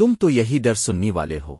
تم تو یہی ڈر سننی والے ہو۔